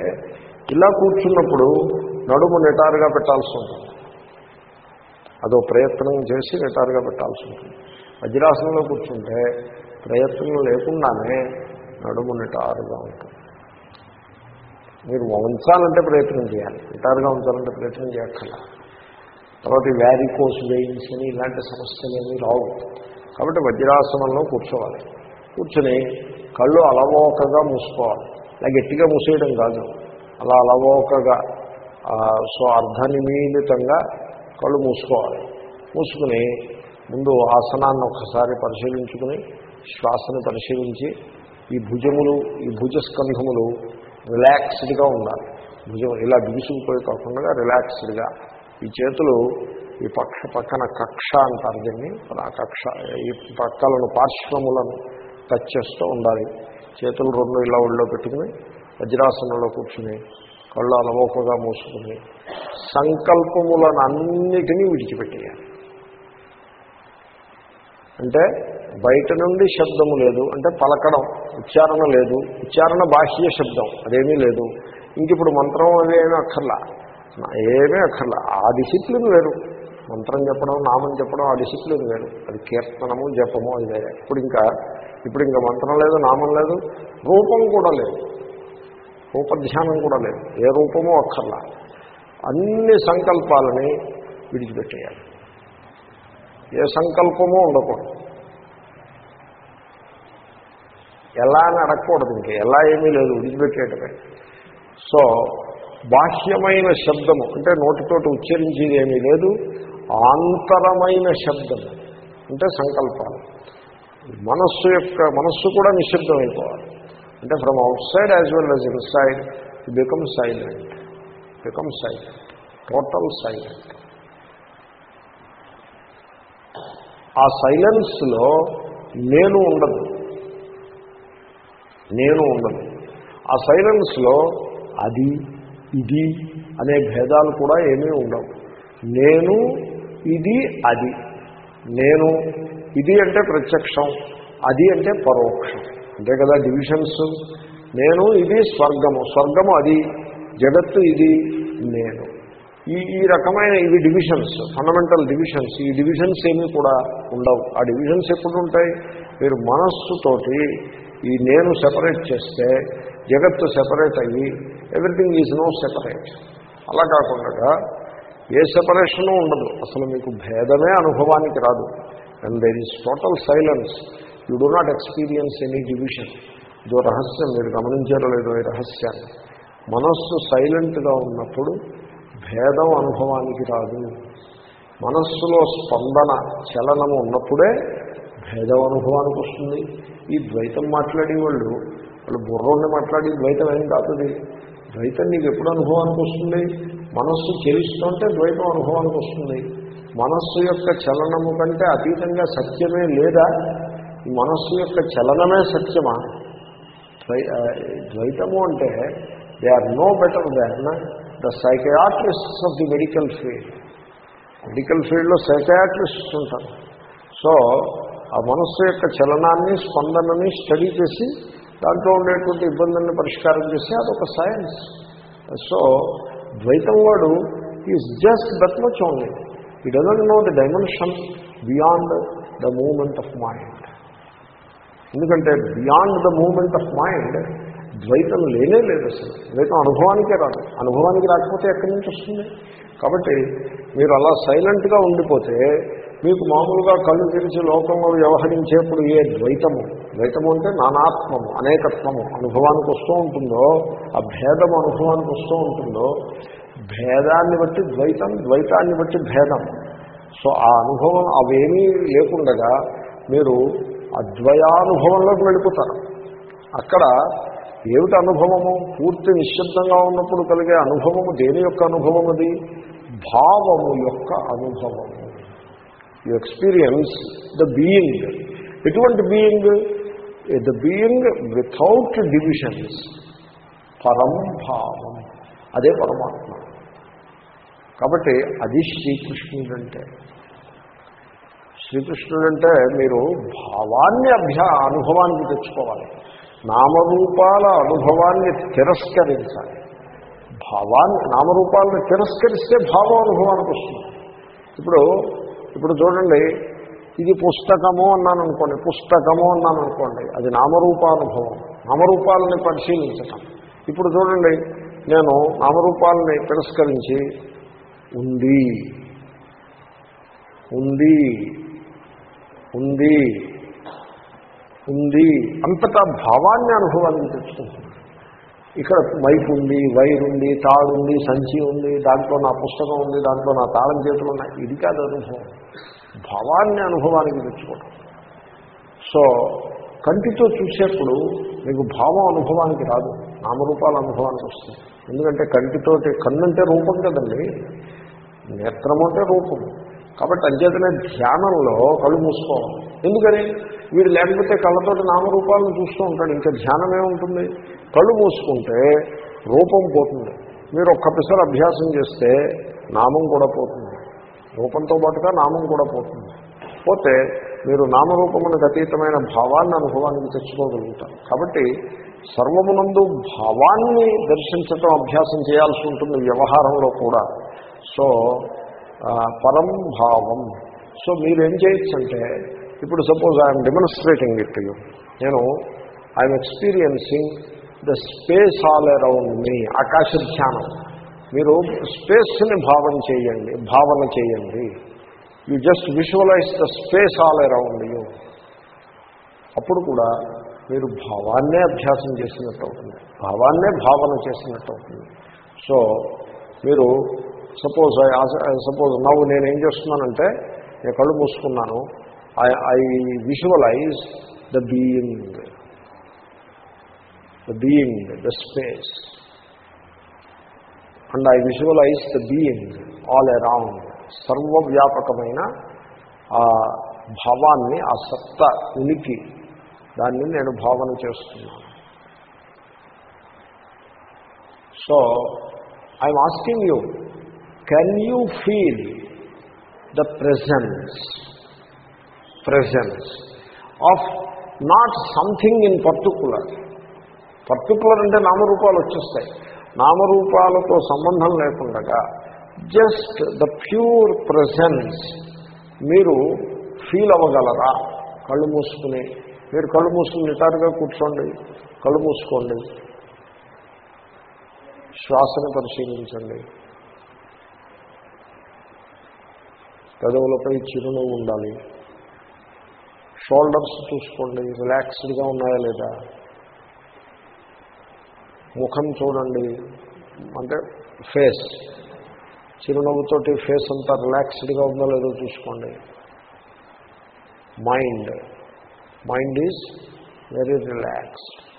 ఇలా కూర్చున్నప్పుడు నడుము నిటారుగా పెట్టాల్సి ఉంటుంది. అదో ప్రయత్నం చేసి నిటారుగా పెట్టాల్సి ఉంటుంది. వజ్రాసనంలో కూర్చుంటే ప్రయత్నం లేకుండానే నడుము నిటారుగా ఉంటుంది. మీరు ఉంచాలంటే ప్రయత్నం చేయాలి. నిటారుగా ఉంచాలంటే ప్రయత్నం చేయక్కర్లా. తర్వాత వ్యారికోస్ వెయిన్స్ అని ఇలాంటి సమస్యలు ఏమీ రావు. కాబట్టి వజ్రాసనంలో కూర్చోవాలి. కూర్చొని కళ్ళు అలవోకగా మూసుకోవాలి. ఇలా గట్టిగా మూసేయడం కాదు. అలా అలవోకగా సో అర్ధనిమీలితంగా కళ్ళు మూసుకోవాలి. మూసుకుని ముందు ఆసనాన్ని ఒకసారి పరిశీలించుకుని శ్వాసను పరిశీలించి ఈ భుజములు ఈ భుజస్కంధములు రిలాక్స్డ్గా ఉండాలి. భుజం ఇలా బిగుసుకుపోయి కాకుండా రిలాక్స్డ్గా ఈ చేతులు ఈ పక్ష పక్కన కక్ష అంటారు దీన్ని. ఆ కక్ష ఈ పక్కలను పార్శ్వములను టచ్ చేస్తూ ఉండాలి. చేతులు రెండు ఇలా ఒళ్ళో పెట్టుకుని వజ్రాసనంలో కూర్చుని కళ్ళు అలవోకగా మూసుకుని సంకల్పములను అన్నిటినీ విడిచిపెట్టేయాలి. అంటే బయట నుండి శబ్దము లేదు అంటే పలకడం ఉచ్చారణ లేదు. ఉచ్చారణ బాహ్య శబ్దం అదేమీ లేదు. ఇంక ఇప్పుడు మంత్రం అదేమీ అక్కర్లా. ఏమీ అక్కర్లా. ఆ డిసిప్లిన్ వేరు. మంత్రం చెప్పడం నామం చెప్పడం ఆ డిసిప్లిన్ వేరు. అది కీర్తనము జపము అది వేరే. ఇప్పుడు ఇంకా ఇప్పుడు ఇంకా మంత్రం లేదు నామం లేదు రూపం కూడా లేదు. రూపధ్యానం కూడా లేదు. ఏ రూపమో అక్కర్లా. అన్ని సంకల్పాలని విడిచిపెట్టేయాలి. ఏ సంకల్పమో ఉండకూడదు. ఎలా అని అడగకూడదు ఇంకా. ఎలా ఏమీ లేదు విడిచిపెట్టేయటమే. సో బాహ్యమైన శబ్దము అంటే నోటితోటి ఉచ్చరించేది ఏమీ లేదు ఆంతరమైన శబ్దము అంటే సంకల్పాలు. మనస్సు యొక్క మనస్సు కూడా నిశ్శబ్దం అయిపోవాలి అంటే from outside as well as inside become silent become silent total silent ఆ సైలెన్స్లో నేను ఉండదు నేను ఉండదు ఆ సైలెన్స్లో అది ఇది అనే భేదాలు కూడా ఏమీ ఉండవు. నేను ఇది అది. నేను ఇది అంటే ప్రత్యక్షం అది అంటే పరోక్షం. అంతే కదా డివిజన్స్? నేను ఇది స్వర్గము. స్వర్గము అది. జగత్తు ఇది నేను. ఈ ఈ రకమైన ఇవి డివిజన్స్ ఫండమెంటల్ డివిజన్స్. ఈ డివిజన్స్ ఏమీ కూడా ఉండవు. ఆ డివిజన్స్ ఎప్పుడు ఉంటాయి మీరు మనస్సుతోటి ఈ నేను సెపరేట్ చేస్తే జగత్తు సెపరేట్ అయ్యి ఎవ్రీథింగ్ ఈజ్ నో సెపరేట్ అలా కాకుండా ఏ సెపరేషను ఉండదు. అసలు మీకు భేదమే అనుభవానికి రాదు. And there is total silence you do not experience any division ఇదో రహస్యం. మీరు గమనించారో లేదో ఈ రహస్యాన్ని. మనస్సు సైలెంట్గా ఉన్నప్పుడు భేదం అనుభవానికి రాదు. మనస్సులో స్పందన చలనము ఉన్నప్పుడే భేదం అనుభవానికి వస్తుంది. ఈ ద్వైతం మాట్లాడే వాళ్ళు వాళ్ళు బుర్రోని మాట్లాడి ద్వైతం ఏం కాదు ద్వైతం నీకు ఎప్పుడు అనుభవానికి వస్తుంది? మనస్సు చెలిస్తుంటే ద్వైతం అనుభవానికి వస్తుంది. మనస్సు యొక్క చలనము కంటే అతీతంగా సత్యమే లేదా? ఈ మనస్సు యొక్క చలనమే సత్యమా? ద్వైతము అంటే they are no better than the psychiatrists of the medical field. Medical ఫీల్డ్లో సైకయాట్రిస్ట్స్ ఉంటారు. సో ఆ మనస్సు యొక్క చలనాన్ని స్పందనని స్టడీ చేసి దాంట్లో ఉండేటువంటి ఇబ్బందుల్ని పరిష్కారం చేసి అదొక సైన్స్ సో ద్వైతం వాడు is just that much only he doesn't know the dimension beyond the moment of mind ఎందుకంటే beyond the moment of mind ద్వైతం లేనే లేదు అసలు. ద్వైతం అనుభవానికే రాదు. అనుభవానికి రాకపోతే ఎక్కడి నుంచి వస్తుంది? కాబట్టి మీరు అలా సైలెంట్గా ఉండిపోతే మీకు మామూలుగా కళ్ళు తెరిచి లోకంలో వ్యవహరించేప్పుడు ఏ ద్వైతము? ద్వైతము అంటే నానాత్మము అనేకత్వము. అనుభవానికి వస్తూ ఉంటుందో ఆ భేదము అనుభవానికి వస్తూ ఉంటుందో భేదాన్ని బట్టి ద్వైతం ద్వైతాన్ని బట్టి భేదం. సో ఆ అనుభవం అవేమీ లేకుండగా మీరు అద్వయానుభవంలోకి వెళ్ళిపోతారు. అక్కడ ఏమిటి అనుభవము? పూర్తి నిశ్శబ్దంగా ఉన్నప్పుడు కలిగే అనుభవము దేని యొక్క అనుభవం అది భావము యొక్క అనుభవము. యు ఎక్స్పీరియన్స్ ద బీయింగ్ ఎటువంటి being the being without divisions పరం భావం అదే పరమాత్మ. కాబట్టి అది శ్రీకృష్ణుడంటే. శ్రీకృష్ణుడంటే మీరు భావాన్ని అభ్యా అనుభవానికి తెచ్చుకోవాలి. నామరూపాల అనుభవాన్ని తిరస్కరించాలి. భావాన్ని నామరూపాలను తిరస్కరిస్తే భావ అనుభవానికి వస్తుంది. ఇప్పుడు ఇప్పుడు చూడండి ఇది పుస్తకము అన్నాను అనుకోండి పుస్తకము అన్నాను అనుకోండి అది నామరూపానుభవం. నామరూపాలని పరిశీలించటం. ఇప్పుడు చూడండి నేను నామరూపాలని తిరస్కరించి ఉంది ఉంది ఉంది ఉంది అంతటా భావాన్ని అనుభవాన్ని తెచ్చుకుంటున్నాను. ఇక్కడ మైక్ ఉంది వైర్ ఉంది తాడు ఉంది సంచి ఉంది దాంట్లో నా పుస్తకం ఉంది దాంట్లో నా తాళం చేతులు ఉన్నాయి. ఇది కాదు అనుభవం. భావాన్ని అనుభవానికి తెచ్చుకోవడం సో కంటితో చూసేప్పుడు మీకు భావం అనుభవానికి రాదు. నామరూపాల అనుభవానికి వస్తుంది ఎందుకంటే కంటితోటి కన్ను అంటే రూపం కదండి. నేత్రము అంటే రూపం. కాబట్టి అంచేతనే ధ్యానంలో కళ్ళు మూసుకోవాలి. ఎందుకని? వీడు లేకపోతే కళ్ళతోటి నామరూపాలను చూస్తూ ఉంటాడు. ఇంకా ధ్యానం ఏముంటుంది కళ్ళు మూసుకుంటే రూపం పోతుంది. మీరు ఒక్క అభ్యాసం చేస్తే నామం కూడా పోతుంది. రూపంతో పాటుగా నామం కూడా పోతుంది. పోతే మీరు నామరూపములకు అతీతమైన భావాన్ని అనుభవానికి తెచ్చుకోగలుగుతారు. కాబట్టి సర్వమునందు భావాన్ని దర్శించటం అభ్యాసం చేయాల్సి ఉంటుంది వ్యవహారంలో కూడా. సో పరం భావం. సో మీరేం చేయొచ్చు అంటే ఇప్పుడు suppose I'm demonstrating it you. నేను I'm experiencing the space all around me ఆకాశ ధ్యానం. మీరు స్పేస్ని భావన చేయండి భావన చేయండి. You just visualize the space all around you. అప్పుడు కూడా మీరు భావాన్నే అభ్యాసం చేసినట్టు అవుతుంది. భావాన్నే భావన చేసినట్టు అవుతుంది. సో మీరు సపోజ్ సపోజ్ నవ్వు నేనేం చేస్తున్నానంటే నేను కళ్ళు మూసుకున్నాను. I I visualize the being the being, the the space and I visualize the all all around సర్వవ్యాపకమైన ఆ భావాన్ని ఆ సత్త ఉనికి. దాన్ని నేను భావన చేస్తున్నాను. So I'm asking you can you feel the presence presence of not something in particular particular అంటే నామరూపాలు వచ్చేస్తాయి. నామరూపాలతో సంబంధం లేకుండా జస్ట్ ద ప్యూర్ ప్రజెన్స్ మీరు ఫీల్ అవ్వగలరా? కళ్ళు మూసుకుని. మీరు కళ్ళు మూసుకుని నిటారుగా కూర్చోండి. కళ్ళు మూసుకోండి. శ్వాసను పరిశీలించండి. పెదవులపై చిరునవ్వు ఉండాలి. షోల్డర్స్ చూసుకోండి. రిలాక్స్డ్గా ఉన్నాయా లేదా? ముఖం చూడండి. అంటే ఫేస్. చిరునవ్వుతోటి ఫేస్ అంతా రిలాక్స్డ్గా ఉందో లేదో చూసుకోండి. Mind. Mind is very relax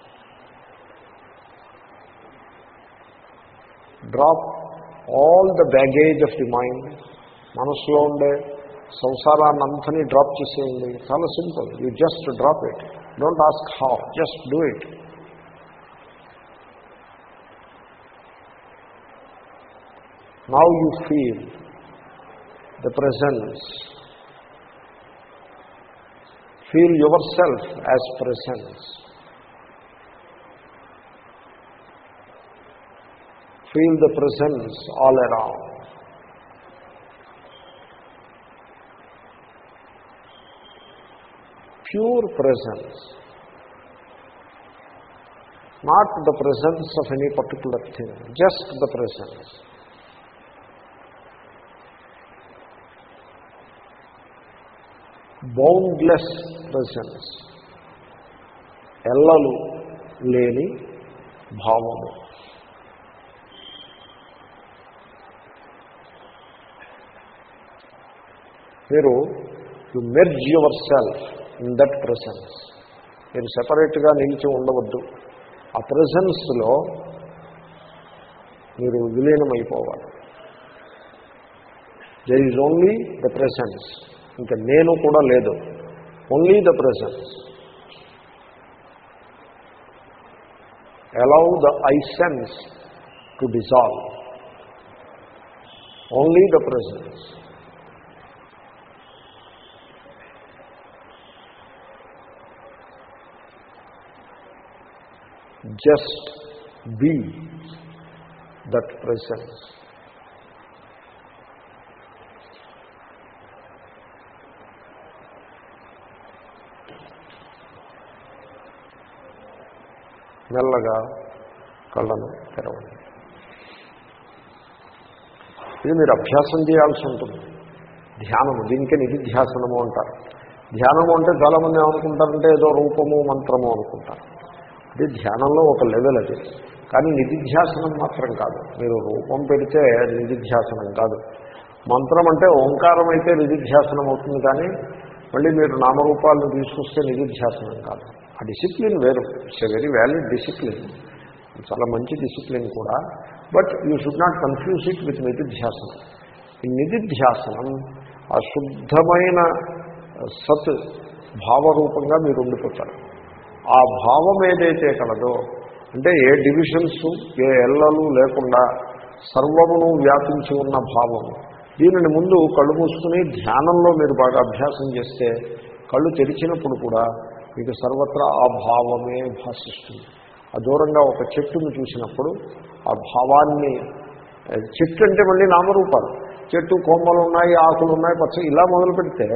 drop all the baggage of the mind. మనసులో ఉండే సంసారాన్ని అంతని డ్రాప్ చేసేయండి. చాలా simple. You just drop it. Don't ask how. Just do it. How you feel the presence. Feel yourself as presence. Feel the presence all around. Pure presence. Not the presence of any particular thing, just the presence. Boundless presence ఎల్లలు లేని భావము. మీరు you merge yourself in that presence మీరు సెపరేట్గా నిలిచి ఉండవద్దు. ఆ ప్రజెన్స్లో మీరు విలీనమైపోవాలి. There is only the presence ఇంకా నేను కూడా లేదు only the presence allow the I sense to dissolve only the presence just be that presence మెల్లగా కళ్ళను తెరవండి. ఇది మీరు అభ్యాసం చేయాల్సి ఉంటుంది. ధ్యానము దీనికే నిధిధ్యాసనము అంటారు. ధ్యానము అంటే చాలామంది ఏమనుకుంటారంటే ఏదో రూపము మంత్రము అనుకుంటారు. ఇది ధ్యానంలో ఒక లెవెల్ అది. కానీ నిధిధ్యాసనం మాత్రం కాదు. మీరు రూపం పెడితే నిధిధ్యాసనం కాదు. మంత్రం అంటే ఓంకారం అయితే నిధిధ్యాసనం అవుతుంది కానీ మళ్ళీ మీరు నామరూపాలను తీసుకొస్తే నిరుధ్యాసనం కాదు. ఆ డిసిప్లిన్ వేరు. It's a very valid discipline చాలా మంచి డిసిప్లిన్ కూడా. But you should not confuse it with నిధిధ్యాసనం ఈ నిధిధ్యాసనం ఆ శుద్ధమైన సత్ భావరూపంగా మీరు ఉండిపోతారు. ఆ భావం ఏదైతే కలదో అంటే ఏ డివిజన్స్ ఏ ఎల్లలు లేకుండా సర్వమును వ్యాపించి ఉన్న భావము దీనిని ముందు కళ్ళు మూసుకుని ధ్యానంలో మీరు బాగా అభ్యాసం చేస్తే కళ్ళు తెరిచినప్పుడు కూడా మీకు సర్వత్రా ఆ భావమే భాషిస్తుంది ఆ దూరంగా ఒక చెట్టును చూసినప్పుడు ఆ భావాన్ని చెట్టు అంటే మళ్ళీ నామరూపాలు. చెట్టు కొమ్మలు ఉన్నాయి ఆకులు ఉన్నాయి పచ్చ ఇలా మొదలు పెడితే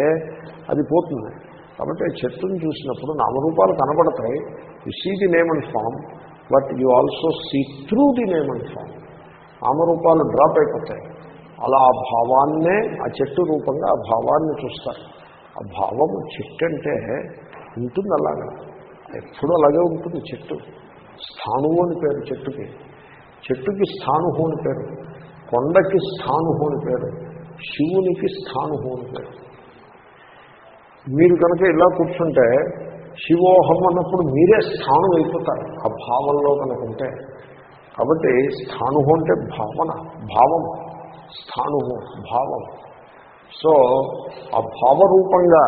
అది పోతుంది. కాబట్టి చెట్టును చూసినప్పుడు నామరూపాలు కనబడతాయి. You see the name and form but you also see through the name and form నామరూపాలు డ్రాప్ అయిపోతాయి. అలా ఆ భావాన్నే ఆ చెట్టు రూపంగా ఆ భావాన్ని చూస్తారు. ఆ భావం చెట్టు అంటే ఉంటుంది అలాగా. ఎప్పుడు అలాగే ఉంటుంది చెట్టు. స్థానువు అని పేరు చెట్టుకి. చెట్టుకి స్థానుహు అని పేరు. కొండకి స్థానుహు అని పేరు. శివునికి స్థానుహు అని పేరు. మీరు కనుక ఇలా కూర్చుంటే శివోహం అన్నప్పుడు మీరే స్థానం అయిపోతారు. ఆ భావంలో కనుక ఉంటే. కాబట్టి స్థానుహు అంటే భావన భావం. స్థానుహు భావం. సో ఆ భావరూపంగా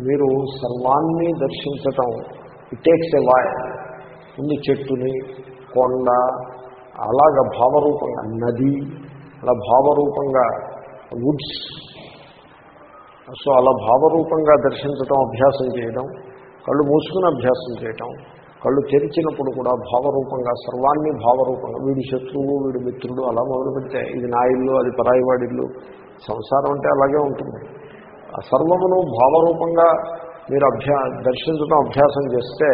మీరు సర్వాన్ని దర్శించటం ఇట్ టేక్స్ ఎ వాయ్ ఉంది చెట్టుని కొండ అలాగ భావరూపంగా నది అలా భావరూపంగా వుడ్స్ సో అలా భావరూపంగా దర్శించటం అభ్యాసం చేయడం కళ్ళు మూసుకుని అభ్యాసం చేయటం కళ్ళు తెరిచినప్పుడు కూడా భావరూపంగా సర్వాన్ని భావరూపంగా వీడి శత్రువు వీడి మిత్రుడు అలా మొదలు పెడితే ఇది నా ఇల్లు అది పరాయివాడిల్లు సంసారం అంటే అలాగే ఉంటుంది. ఆ సర్వమును భావరూపంగా మీరు అభ్యా దర్శించడం అభ్యాసం చేస్తే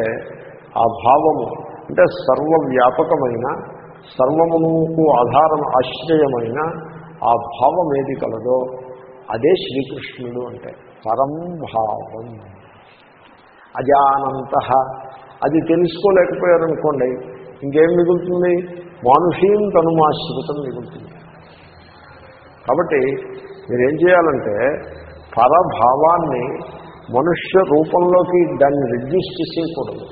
ఆ భావము అంటే సర్వవ్యాపకమైన సర్వమునుకు ఆధారం ఆశ్రయమైన ఆ భావం ఏది కలదో అదే శ్రీకృష్ణుడు అంటే పరం భావం. అజానంత అది తెలుసుకోలేకపోయారనుకోండి ఇంకేం మిగులుతుంది? మానుషీం తనుమాశ్రితం మిగులుతుంది. కాబట్టి మీరేం చేయాలంటే పరభావాన్ని మనుష్య రూపంలోకి దాన్ని రిడ్యూస్ చేసేయకూడదు.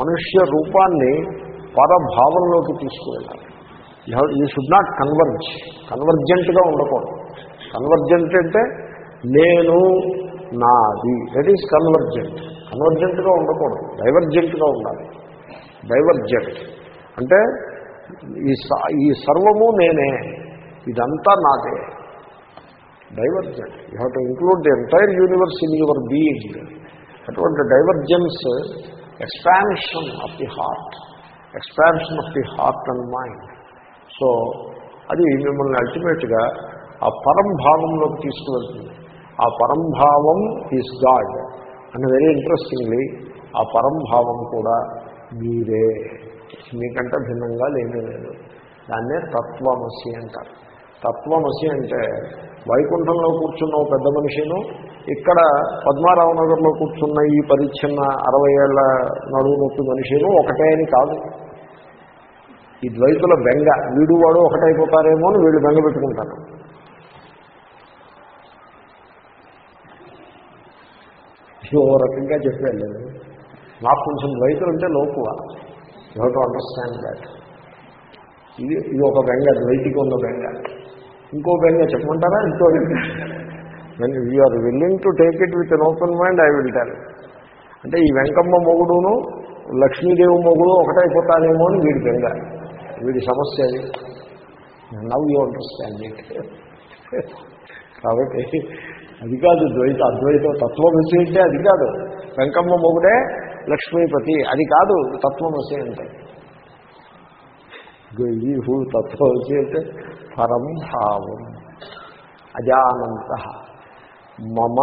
మనుష్య రూపాన్ని పరభావంలోకి తీసుకువెళ్ళాలి. యూ షుడ్ నాట్ కన్వర్జ్ కన్వర్జెంట్గా ఉండకూడదు. కన్వర్జెంట్ అంటే నేను నాది. దట్ ఈస్ కన్వర్జెంట్ కన్వర్జెంట్గా ఉండకూడదు. డైవర్జెంట్గా ఉండాలి. డైవర్జెంట్. అంటే ఈ స- ఈ సర్వము నేనే. ఇదంతా నాదే. Divergent. You have to include the entire universe in your being. అటువంటి divergence expansion of the heart. Expansion of the heart and mind. So అది మిమ్మల్ని అల్టిమేట్గా ఆ పరంభావంలోకి తీసుకువెళ్తుంది. ఆ పరంభావం ఈజ్ గాడ్. అని వెరీ ఇంట్రెస్టింగ్లీ ఆ పరంభావం కూడా మీరే. మీకంటే భిన్నంగా లేనే లేదు. దాన్నే తత్వమసి అంటారు. తత్వమసి అంటే వైకుంఠంలో కూర్చున్న ఓ పెద్ద మనిషిను ఇక్కడ పద్మారావు నగర్లో కూర్చున్న ఈ పరిచ్ఛిన్న అరవై ఏళ్ళ నడువు నొప్పి మనిషిను ఒకటే అని కాదు. ఈ ద్వైతుల బెంగ వీడు వాడు ఒకటైపోతారేమో అని వీళ్ళు బెంగ పెట్టుకుంటారు. ఓ రకంగా చెప్పాను నేను. నాకు కొంచెం ద్వైతులు అంటే లోకువ. యూ టు అండర్స్టాండ్ దాట్ ఇది ఇది ఒక బెంగ ద్వైతికి ఉన్న బెంగ. ఇంకో బెంగ చెప్పమంటారా? ఇంకో బెంగ. You are willing to take it with an open mind I will tell అంటే ఈ వెంకమ్మ మొగుడును లక్ష్మీదేవి మొగుడు ఒకటైపోతానేమో అని వీడి బెంగ. వీడి సమస్య అది. నవ్ యూ అండర్స్టాండ్ ఇట్ కాబట్టి అది కాదు ద్వైత అద్వైతం తత్వమసి అంటే అది కాదు. వెంకమ్మ మొగుడే లక్ష్మీపతి అది కాదు తత్వమసి అంటే. ఈ తత్వమసి అంటే పరం భావం అజానంత మమ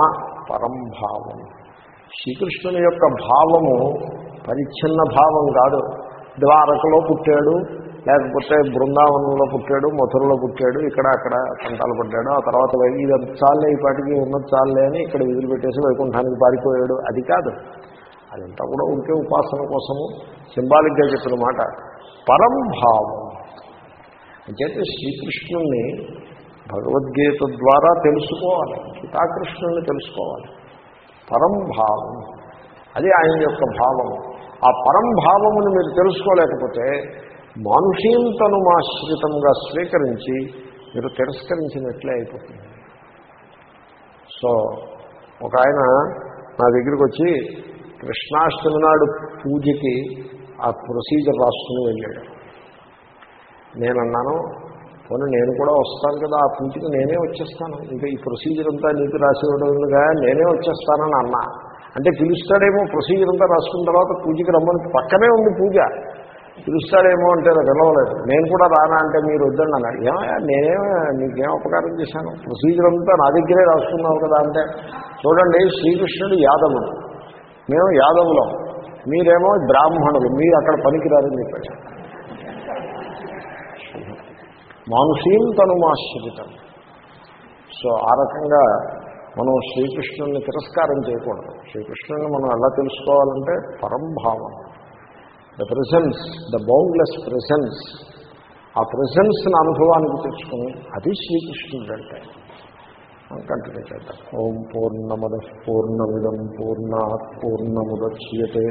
పరం భావం. శ్రీకృష్ణుని యొక్క భావము పరిచ్ఛిన్న భావం కాదు. ద్వారకలో పుట్టాడు లేకపోతే బృందావనంలో పుట్టాడు మథురలో పుట్టాడు ఇక్కడ అక్కడ పంటాలు పడ్డాడు. ఆ తర్వాత వై- ఇది చాలే ఈ పాటికి ఉన్నది చాలే అని ఇక్కడ విధులు పెట్టేసి వైకుంఠానికి పారిపోయాడు. అది కాదు. అదంతా కూడా ఉంటే ఉపాసన కోసము. సింబాలిక్గా చెప్పిన మాట. పరం భావం. అంచేతే శ్రీకృష్ణుణ్ణి భగవద్గీత ద్వారా తెలుసుకోవాలి. గీతాకృష్ణుల్ని తెలుసుకోవాలి. పరం భావం. అది ఆయన యొక్క భావము. ఆ పరంభావమును మీరు తెలుసుకోలేకపోతే మానుషీంతనుమాశ్రితంగా స్వీకరించి మీరు తిరస్కరించినట్లే అయిపోతుంది. సో ఒక ఆయన నా దగ్గరికి వచ్చి కృష్ణాష్టమి నాడు పూజకి ఆ ప్రొసీజర్ రాసుకుని వెళ్ళాడు. నేనన్నాను పోనీ నేను కూడా వస్తాను కదా ఆ పూజకి నేనే వచ్చేస్తాను. ఇంకా ఈ ప్రొసీజర్ అంతా నీకు రాసి ఇవ్వడంగా నేనే వచ్చేస్తానని అన్నా. అంటే పిలుస్తాడేమో ప్రొసీజర్ అంతా రాసుకున్న తర్వాత పూజకి రమ్మని పక్కనే ఉంది పూజ. పిలుస్తారేమో అంటే పిలవలేదు నేను కూడా రానా అంటే మీరు వద్దండి అన్నాడు. ఏమయ్యా నేనేం నీకేం ఉపకారం చేశాను? ప్రొసీజర్ అంతా నా దగ్గరే రాసుకున్నావు కదా అంటే చూడండి శ్రీకృష్ణుడు యాదవుడు. మేము యాదవులం. మీరేమో బ్రాహ్మణులు. మీరు అక్కడ పనికిరారని చెప్పాడు. మానుషీం తనుమాశ్రితం. సో ఆ రకంగా మనం శ్రీకృష్ణుని తిరస్కారం చేయకూడదు. శ్రీకృష్ణుని మనం ఎలా తెలుసుకోవాలంటే పరంభావం. The presence the boundless presence ఆ ప్రెసెన్స్ని అనుభవానికి తెచ్చుకుని అది శ్రీకృష్ణుడు అంటే కంటిన్యూ చేద్దాం. ఓం పూర్ణమద పూర్ణమిదం పూర్ణాత్ పూర్ణముద్యతే.